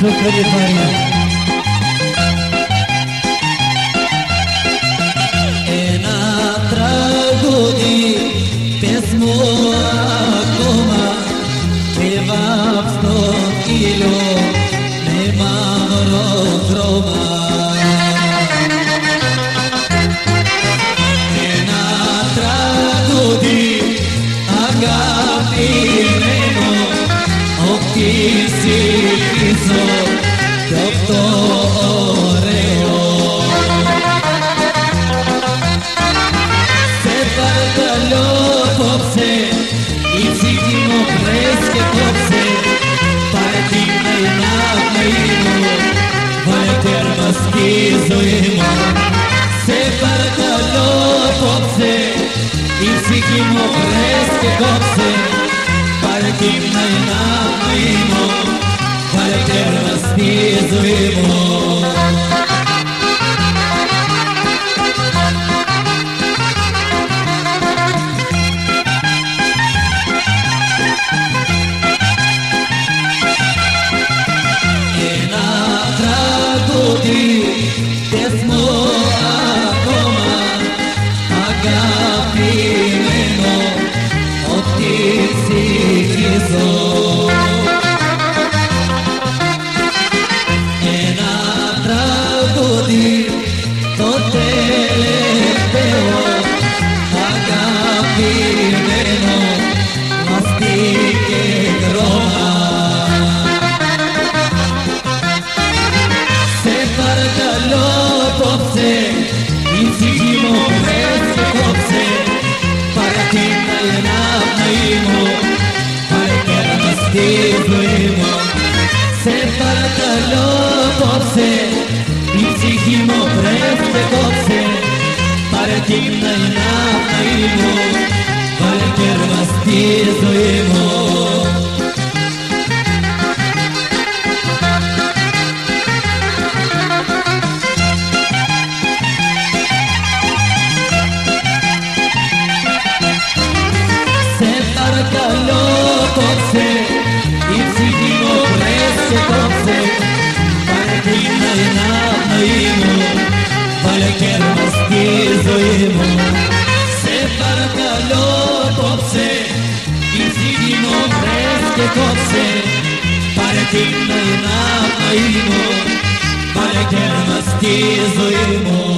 Ένα τραγούδι πες μου ακόμα και βάπτω το δε μάνω να βρω Ένα τραγούδι αγάπη μένω κι αυτό ωραίο Σε παρακαλώ απόψε η ψυχή μου πρες και κόψε πάρε την αγάπη μου βάλε τέρμα στη ζωή μου Σε παρακαλώ απόψε η ψυχή μου πρες και κόψε πάρε την αγάπη μου βάλε τέρμα στη ζωή τραγούδι το τελευταίο αγαπημένο μαστίγε χρώμα Σε παρακαλώ απόψε η ψυχή μου πες και κόψε. Πάρε την αγάπη μου πάρε τέρμα στη ζωή μου Σε παρακαλώ απόψε η ψυχή μου πες και κόψε πάρε την αγάπη μου πάρε τέρμα κόψε πάρε την αγάπη μου βάλε κέρμα στη ζωή μου